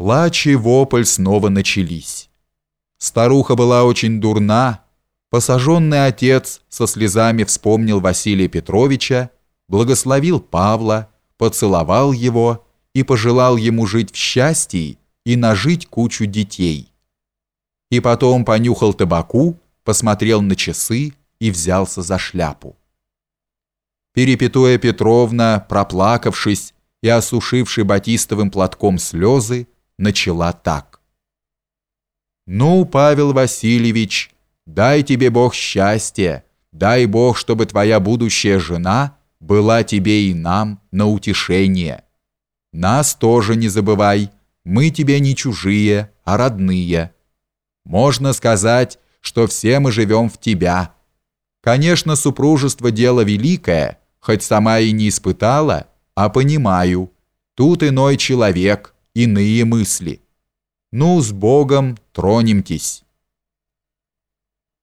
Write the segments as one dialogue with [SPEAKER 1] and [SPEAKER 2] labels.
[SPEAKER 1] Плач и вопль снова начались. Старуха была очень дурна. Посаженный отец со слезами вспомнил Василия Петровича, благословил Павла, поцеловал его и пожелал ему жить в счастье и нажить кучу детей. И потом понюхал табаку, посмотрел на часы и взялся за шляпу. Перепетуя Петровна, проплакавшись и осушивший батистовым платком слезы, начала так. «Ну, Павел Васильевич, дай тебе Бог счастья, дай Бог, чтобы твоя будущая жена была тебе и нам на утешение. Нас тоже не забывай, мы тебе не чужие, а родные. Можно сказать, что все мы живем в тебя. Конечно, супружество – дело великое, хоть сама и не испытала, а понимаю, тут иной человек, иные мысли. Ну, с Богом тронемтесь.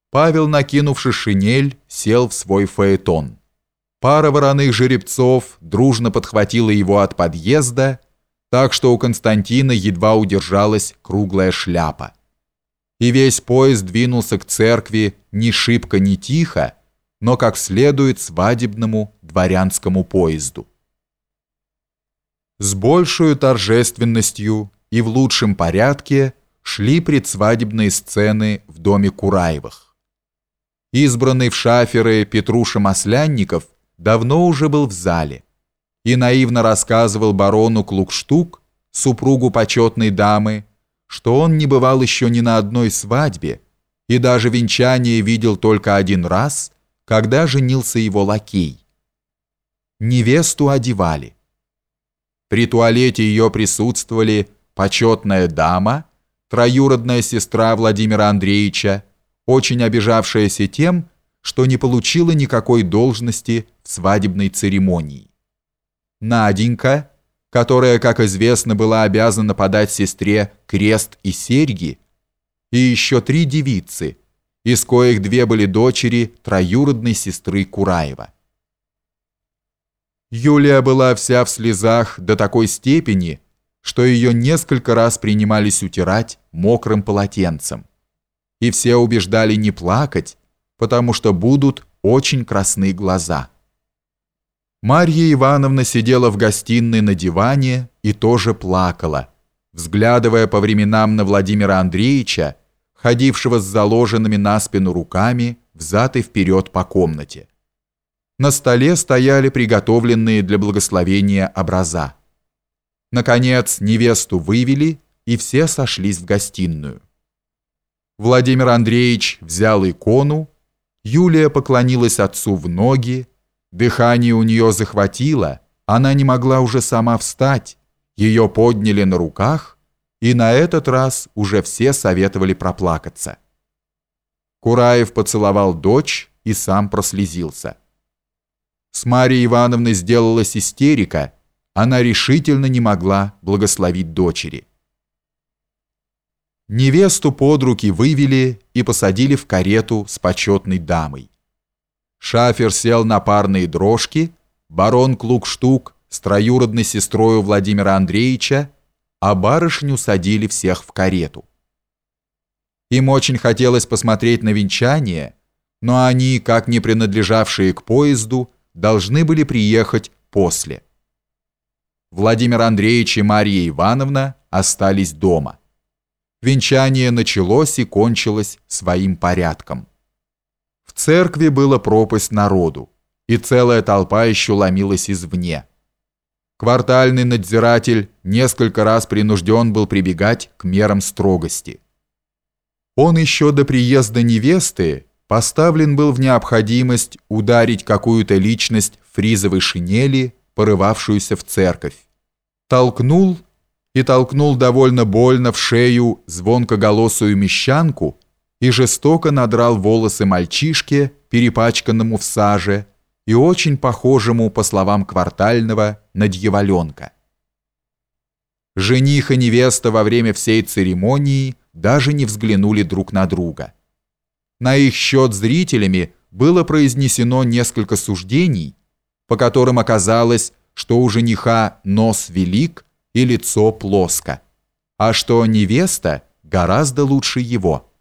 [SPEAKER 1] Павел, накинувши шинель, сел в свой фаэтон. Пара вороных жеребцов дружно подхватила его от подъезда, так что у Константина едва удержалась круглая шляпа. И весь поезд двинулся к церкви ни шибко, ни тихо, но как следует свадебному дворянскому поезду. С большей торжественностью и в лучшем порядке шли предсвадебные сцены в доме Кураевых. Избранный в шаферы Петруша Маслянников давно уже был в зале и наивно рассказывал барону Клукштук, супругу почетной дамы, что он не бывал еще ни на одной свадьбе и даже венчание видел только один раз, когда женился его лакей. Невесту одевали. При туалете ее присутствовали почетная дама, троюродная сестра Владимира Андреевича, очень обижавшаяся тем, что не получила никакой должности в свадебной церемонии. Наденька, которая, как известно, была обязана подать сестре крест и серьги, и еще три девицы, из коих две были дочери троюродной сестры Кураева. Юлия была вся в слезах до такой степени, что ее несколько раз принимались утирать мокрым полотенцем. И все убеждали не плакать, потому что будут очень красные глаза. Марья Ивановна сидела в гостиной на диване и тоже плакала, взглядывая по временам на Владимира Андреевича, ходившего с заложенными на спину руками взад и вперед по комнате. На столе стояли приготовленные для благословения образа. Наконец невесту вывели, и все сошлись в гостиную. Владимир Андреевич взял икону, Юлия поклонилась отцу в ноги, дыхание у нее захватило, она не могла уже сама встать, ее подняли на руках, и на этот раз уже все советовали проплакаться. Кураев поцеловал дочь и сам прослезился. С Марией Ивановной сделалась истерика, она решительно не могла благословить дочери. Невесту под руки вывели и посадили в карету с почетной дамой. Шафер сел на парные дрожки, барон Клукштук с троюродной сестрою Владимира Андреевича, а барышню садили всех в карету. Им очень хотелось посмотреть на венчание, но они, как не принадлежавшие к поезду, должны были приехать после. Владимир Андреевич и Мария Ивановна остались дома. Венчание началось и кончилось своим порядком. В церкви была пропасть народу, и целая толпа еще ломилась извне. Квартальный надзиратель несколько раз принужден был прибегать к мерам строгости. Он еще до приезда невесты поставлен был в необходимость ударить какую-то личность фризовой шинели порывавшуюся в церковь. Толкнул и толкнул довольно больно в шею звонкоголосую мещанку и жестоко надрал волосы мальчишке, перепачканному в саже и очень похожему, по словам квартального, на дьяволенка. Жених и невеста во время всей церемонии даже не взглянули друг на друга. На их счет зрителями было произнесено несколько суждений, по которым оказалось, что у жениха нос велик и лицо плоско. а что невеста гораздо лучше его.